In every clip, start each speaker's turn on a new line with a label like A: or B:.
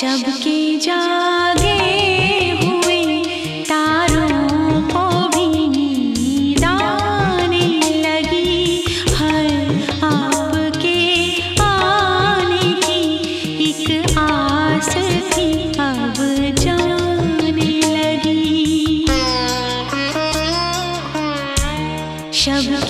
A: सबके जागे हुए तारों को भी नींद आने लगी। हर आपके आने की एक आस थी, अब जाने लगी। सबके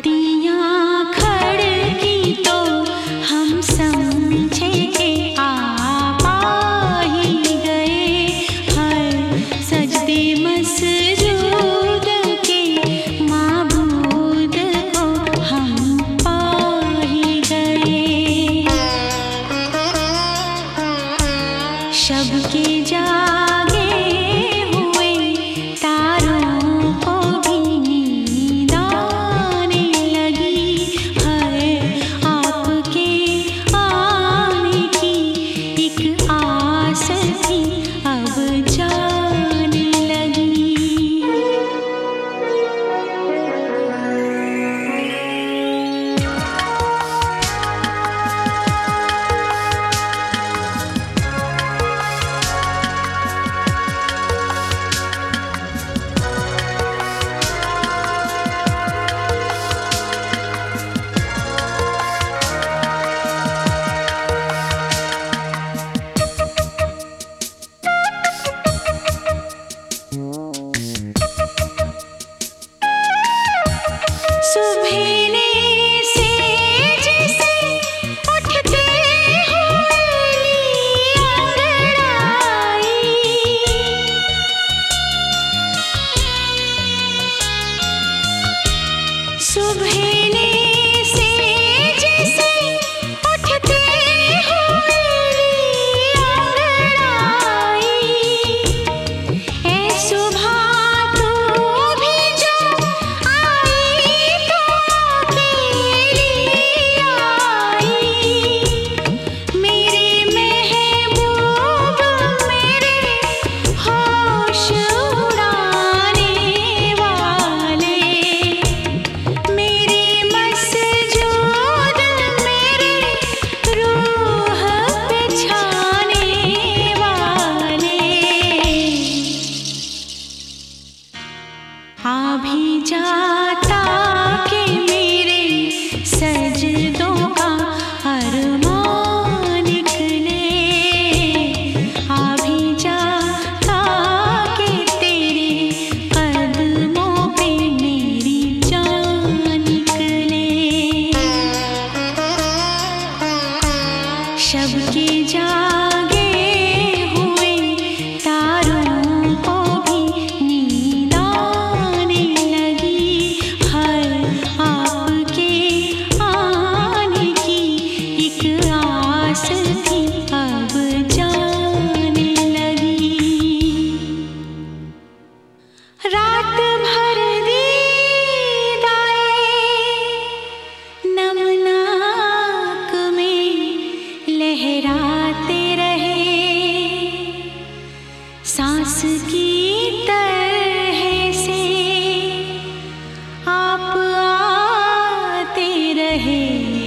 A: 第一。जाता तरह से आप आते रहे।